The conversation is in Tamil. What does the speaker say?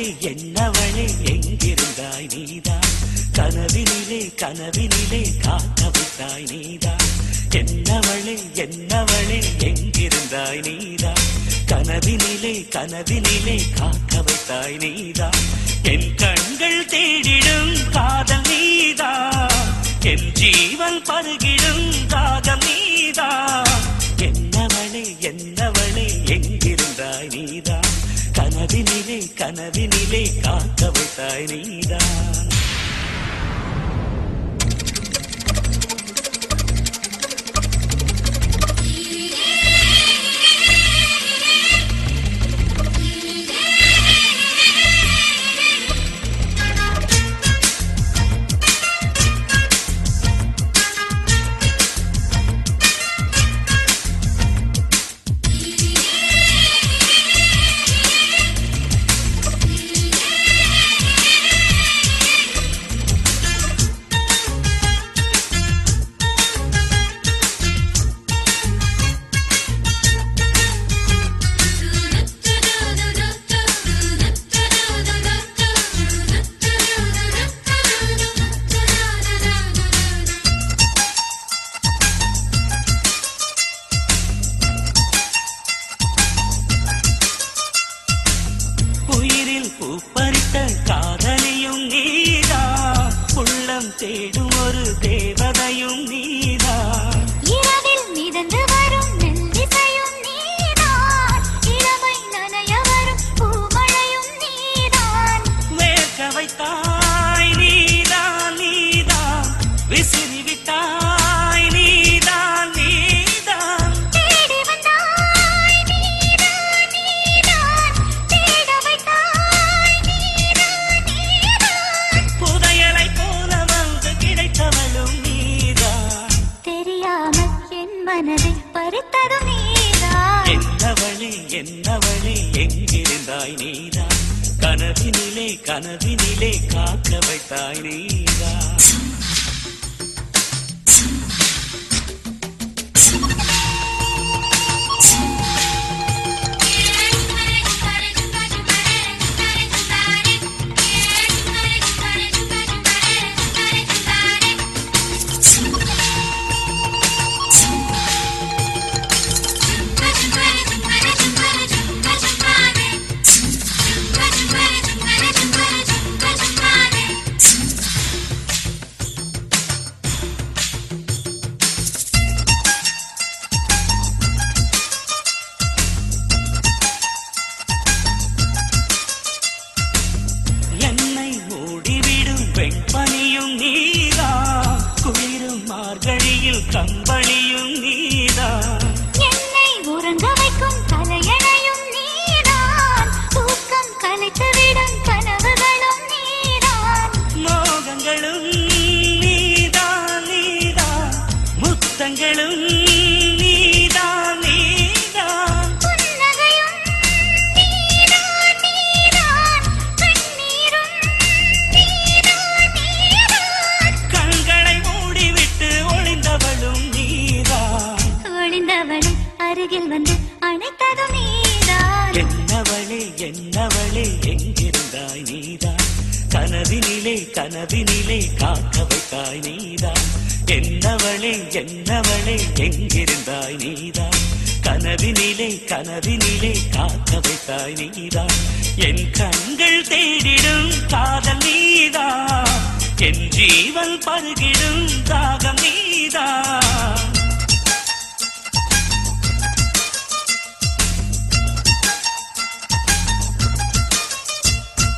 என்னது என்னவளே எங்கிருந்தாய் நீதான் கனவினிலே கனவினிலே காத்தவித்தாய் நீதான் என்னவளே என்னவளே எங்கிருந்தாய் நீதான் கனவினிலே கனவினிலே காக்க வைத்தாய் நீதான் என் கண்கள் தேடிடும் காதல் நீதா? என் ஜீவன் பருகிடும் காதல் நீதா? என்னவளே என்ன கனவினிலே கனவினிலே காக்க வைத்தாய் நீதான். தேடும் ஒரு தேவதையும் நீதான். இரவில் மிதந்து வரும் மெல்லிசையும் நீதான். இளமை நனைய வரும் பூமழையும் நீதான். வேர்க்க வைத்தாய் வழி என்ன வழி எங்கிருந்தாய் நீதான்? கனவினிலே கனவினிலே காக்க வைத்தாய் நீதான். கம்பளியும் நீதா. என்னை உறங்க வைக்கும் தலையணையும் நீதான். தூக்கம் கலைத்துவிடும் கனவுகளும் நீதான். மோகங்களும் நீதா நீதா. முத்தங்களும் நீதா அருகில் நீதான். என்னவளே என்னவளே எங்கிருந்தாய் நீதான். கனவினிலே கனவினிலே காக்க வைத்தாய் நீதான். என்னவளே என்னவளே எங்கிருந்தாய் நீதான். கனவினிலே கனவினிலே காக்க வைத்தாய் நீதான். என் கண்கள் தேடிடும் காதல் நீதான். என் ஜீவன் பருகிடும் தாகம் நீதான்.